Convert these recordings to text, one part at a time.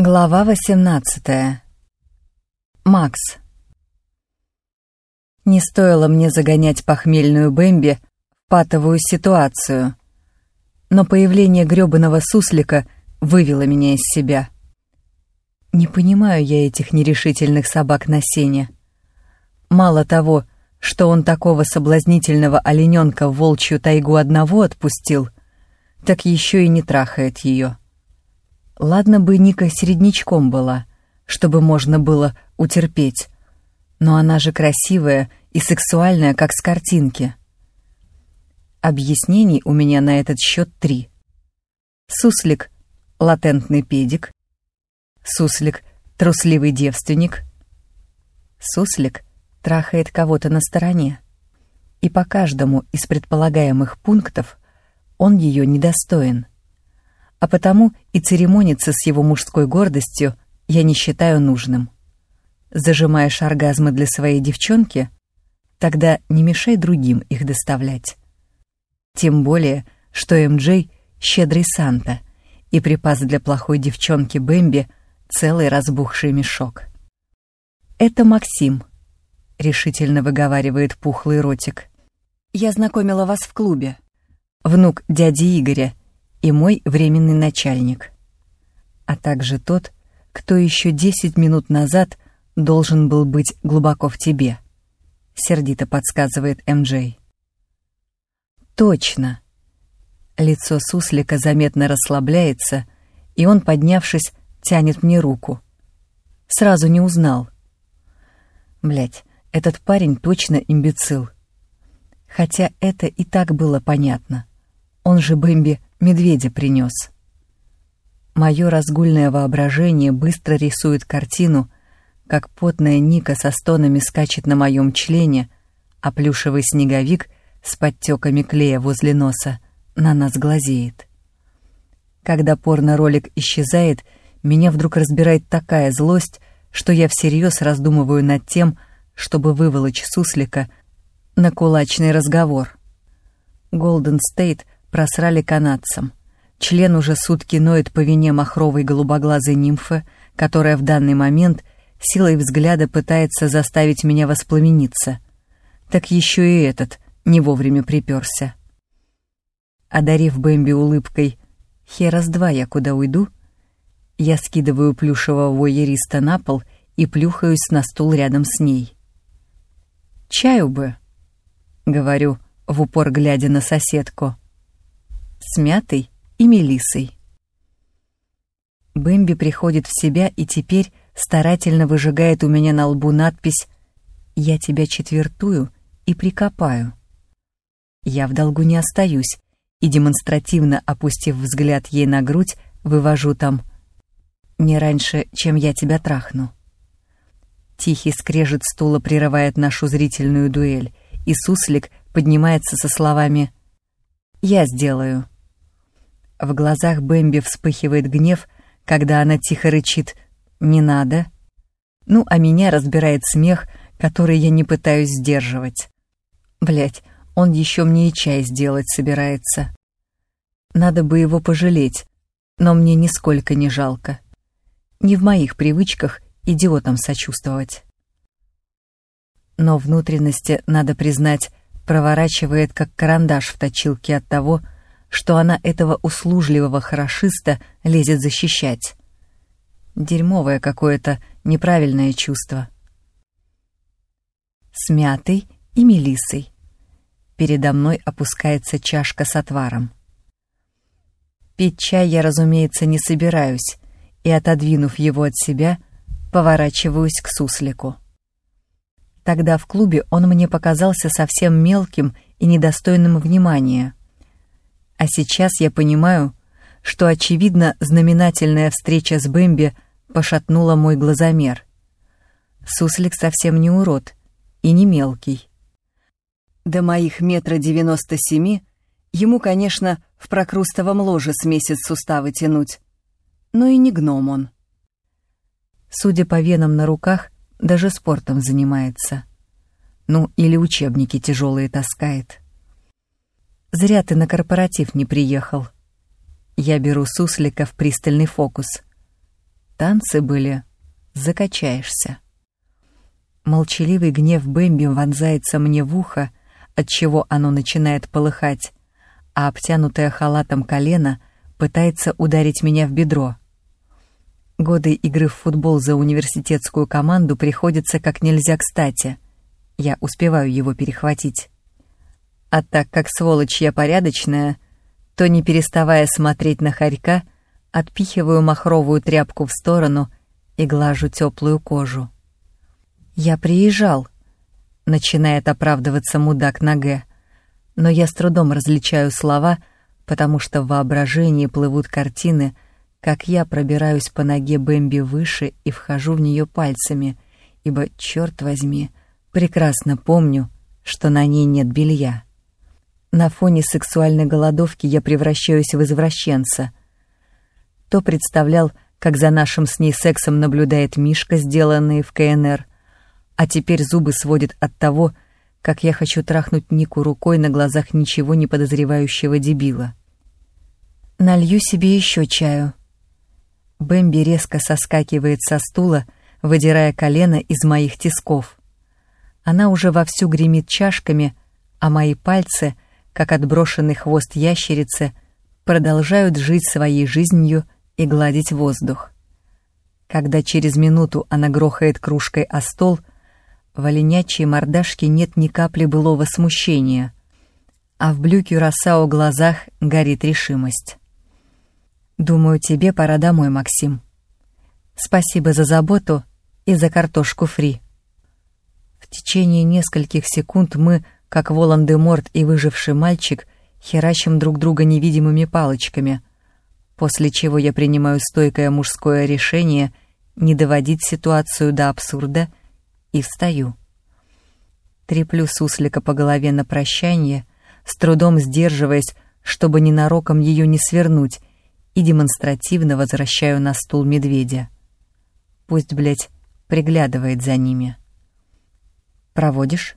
Глава 18. Макс. Не стоило мне загонять похмельную Бэмби в патовую ситуацию, но появление грёбаного суслика вывело меня из себя. Не понимаю я этих нерешительных собак на сене. Мало того, что он такого соблазнительного олененка в волчью тайгу одного отпустил, так еще и не трахает ее. Ладно бы Ника середнячком была, чтобы можно было утерпеть. Но она же красивая и сексуальная, как с картинки. Объяснений у меня на этот счет три. Суслик — латентный педик. Суслик — трусливый девственник. Суслик трахает кого-то на стороне. И по каждому из предполагаемых пунктов он ее недостоин а потому и церемониться с его мужской гордостью я не считаю нужным. Зажимаешь оргазмы для своей девчонки, тогда не мешай другим их доставлять. Тем более, что МД — щедрый Санта, и припас для плохой девчонки Бэмби целый разбухший мешок. «Это Максим», — решительно выговаривает пухлый ротик. «Я знакомила вас в клубе. Внук дяди Игоря — и мой временный начальник, а также тот, кто еще десять минут назад должен был быть глубоко в тебе, сердито подсказывает МД. Точно. Лицо суслика заметно расслабляется, и он, поднявшись, тянет мне руку. Сразу не узнал. Блять, этот парень точно имбецил. Хотя это и так было понятно. Он же Бэмби медведя принес. Мое разгульное воображение быстро рисует картину, как потная Ника со стонами скачет на моем члене, а плюшевый снеговик с подтеками клея возле носа на нас глазеет. Когда порно-ролик исчезает, меня вдруг разбирает такая злость, что я всерьез раздумываю над тем, чтобы выволочь суслика на кулачный разговор. Голден Стейт — просрали канадцам. Член уже сутки ноет по вине махровой голубоглазой нимфы, которая в данный момент силой взгляда пытается заставить меня воспламениться. Так еще и этот не вовремя приперся. Одарив Бэмби улыбкой «Херас два я куда уйду», я скидываю плюшевого воериста на пол и плюхаюсь на стул рядом с ней. «Чаю бы», — говорю, в упор глядя на соседку с мятой и мелиссой. Бэмби приходит в себя и теперь старательно выжигает у меня на лбу надпись «Я тебя четвертую и прикопаю». Я в долгу не остаюсь и, демонстративно опустив взгляд ей на грудь, вывожу там «Не раньше, чем я тебя трахну». Тихий скрежет стула прерывает нашу зрительную дуэль, и суслик поднимается со словами «Я сделаю». В глазах Бэмби вспыхивает гнев, когда она тихо рычит «не надо». Ну, а меня разбирает смех, который я не пытаюсь сдерживать. Блять, он еще мне и чай сделать собирается. Надо бы его пожалеть, но мне нисколько не жалко. Не в моих привычках идиотам сочувствовать. Но внутренности, надо признать, проворачивает как карандаш в точилке от того, что она этого услужливого хорошиста лезет защищать. Дерьмовое какое-то неправильное чувство. С мятой и мелиссой. Передо мной опускается чашка с отваром. Пить чай я, разумеется, не собираюсь, и, отодвинув его от себя, поворачиваюсь к суслику. Тогда в клубе он мне показался совсем мелким и недостойным внимания. А сейчас я понимаю, что, очевидно, знаменательная встреча с Бэмби пошатнула мой глазомер. Суслик совсем не урод и не мелкий. До моих метра девяносто семи ему, конечно, в прокрустовом ложе с месяц суставы тянуть, но и не гном он. Судя по венам на руках, даже спортом занимается. Ну, или учебники тяжелые таскает. Зря ты на корпоратив не приехал. Я беру суслика в пристальный фокус. танцы были, закачаешься. Молчаливый гнев Бэмби вонзается мне в ухо, отчего оно начинает полыхать, а обтянутое халатом колено пытается ударить меня в бедро. Годы игры в футбол за университетскую команду приходятся как нельзя кстати. Я успеваю его перехватить. А так как сволочь я порядочная, то, не переставая смотреть на хорька, отпихиваю махровую тряпку в сторону и глажу теплую кожу. «Я приезжал», — начинает оправдываться мудак на «Г», но я с трудом различаю слова, потому что в воображении плывут картины, как я пробираюсь по ноге Бэмби выше и вхожу в нее пальцами, ибо, черт возьми, прекрасно помню, что на ней нет белья. На фоне сексуальной голодовки я превращаюсь в извращенца. То представлял, как за нашим с ней сексом наблюдает Мишка, сделанный в КНР, а теперь зубы сводит от того, как я хочу трахнуть Нику рукой на глазах ничего не подозревающего дебила. Налью себе еще чаю. Бэмби резко соскакивает со стула, выдирая колено из моих тисков. Она уже вовсю гремит чашками, а мои пальцы, как отброшенный хвост ящерицы, продолжают жить своей жизнью и гладить воздух. Когда через минуту она грохает кружкой о стол, в оленячьей мордашке нет ни капли былого смущения, а в блюке роса у глазах горит решимость. «Думаю, тебе пора домой, Максим. Спасибо за заботу и за картошку фри». В течение нескольких секунд мы, как Волан-де-Морт и выживший мальчик, херачим друг друга невидимыми палочками, после чего я принимаю стойкое мужское решение не доводить ситуацию до абсурда и встаю. Треплю суслика по голове на прощание, с трудом сдерживаясь, чтобы ненароком ее не свернуть, и демонстративно возвращаю на стул медведя. Пусть, блядь, приглядывает за ними. «Проводишь?»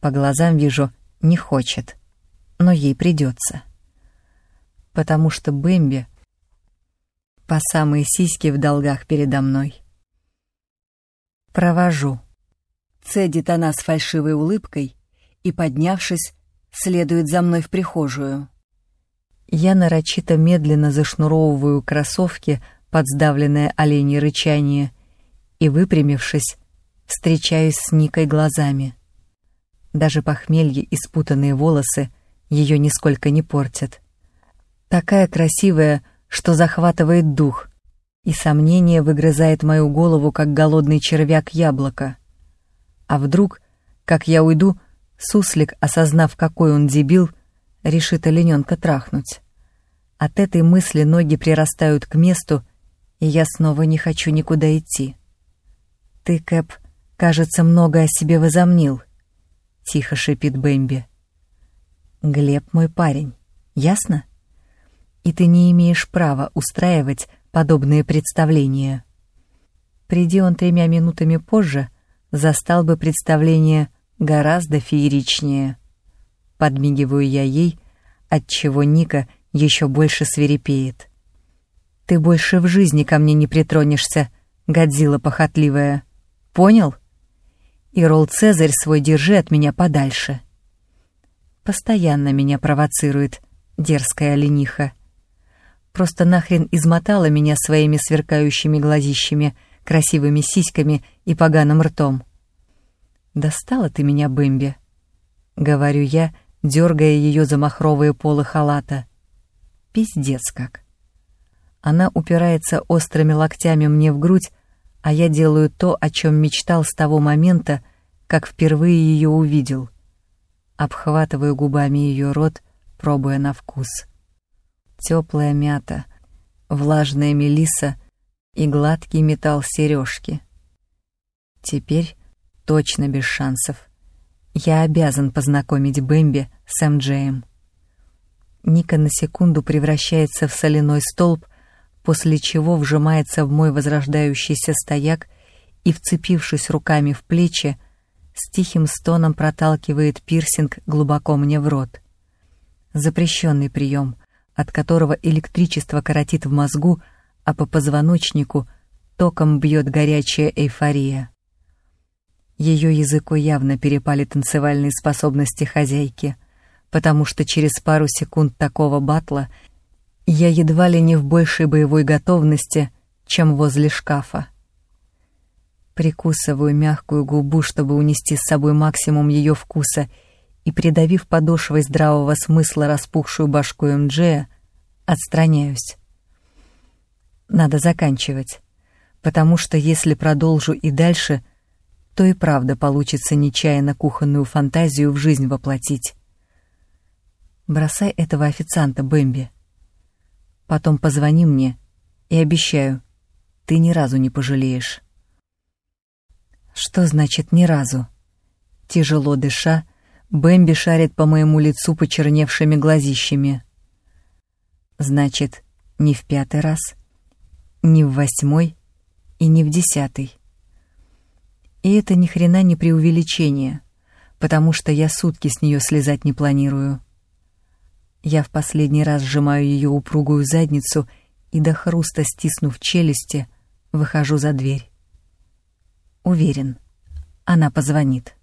По глазам вижу, не хочет, но ей придется. Потому что Бэмби по самые сиськи в долгах передо мной. Провожу. Цедит она с фальшивой улыбкой и, поднявшись, следует за мной в прихожую. Я нарочито медленно зашнуровываю кроссовки под сдавленное оленье рычание и, выпрямившись, встречаюсь с Никой глазами. Даже похмелье и спутанные волосы ее нисколько не портят. Такая красивая, что захватывает дух, и сомнение выгрызает мою голову, как голодный червяк яблоко. А вдруг, как я уйду, суслик, осознав, какой он дебил, решит олененка трахнуть. От этой мысли ноги прирастают к месту, и я снова не хочу никуда идти. «Ты, Кэп, кажется, много о себе возомнил», — тихо шипит Бэмби. «Глеб мой парень, ясно? И ты не имеешь права устраивать подобные представления. Приди он тремя минутами позже, застал бы представление гораздо фееричнее. Подмигиваю я ей, отчего Ника еще больше свирепеет. Ты больше в жизни ко мне не притронешься, Годзилла похотливая. Понял? И ролл Цезарь свой держи от меня подальше. Постоянно меня провоцирует дерзкая лениха. Просто нахрен измотала меня своими сверкающими глазищами, красивыми сиськами и поганым ртом. «Достала ты меня, Бэмби», — говорю я, дергая ее за махровые полы халата. Пиздец как. Она упирается острыми локтями мне в грудь, а я делаю то, о чем мечтал с того момента, как впервые ее увидел. Обхватываю губами ее рот, пробуя на вкус. Теплая мята, влажная мелиса и гладкий металл сережки. Теперь точно без шансов. Я обязан познакомить Бэмби с М.Джеем. Ника на секунду превращается в соляной столб, после чего вжимается в мой возрождающийся стояк и, вцепившись руками в плечи, с тихим стоном проталкивает пирсинг глубоко мне в рот. Запрещенный прием, от которого электричество коротит в мозгу, а по позвоночнику током бьет горячая эйфория. Ее языку явно перепали танцевальные способности хозяйки, потому что через пару секунд такого батла я едва ли не в большей боевой готовности, чем возле шкафа. Прикусываю мягкую губу, чтобы унести с собой максимум ее вкуса, и, придавив подошвой здравого смысла распухшую башку МДЖ, отстраняюсь. Надо заканчивать, потому что если продолжу и дальше, то и правда получится нечаянно кухонную фантазию в жизнь воплотить. Бросай этого официанта, Бэмби. Потом позвони мне и обещаю, ты ни разу не пожалеешь. Что значит «ни разу»? Тяжело дыша, Бэмби шарит по моему лицу почерневшими глазищами. Значит, не в пятый раз, не в восьмой и не в десятый. И это ни хрена не преувеличение, потому что я сутки с нее слезать не планирую. Я в последний раз сжимаю ее упругую задницу и до хруста стиснув челюсти, выхожу за дверь. Уверен, она позвонит.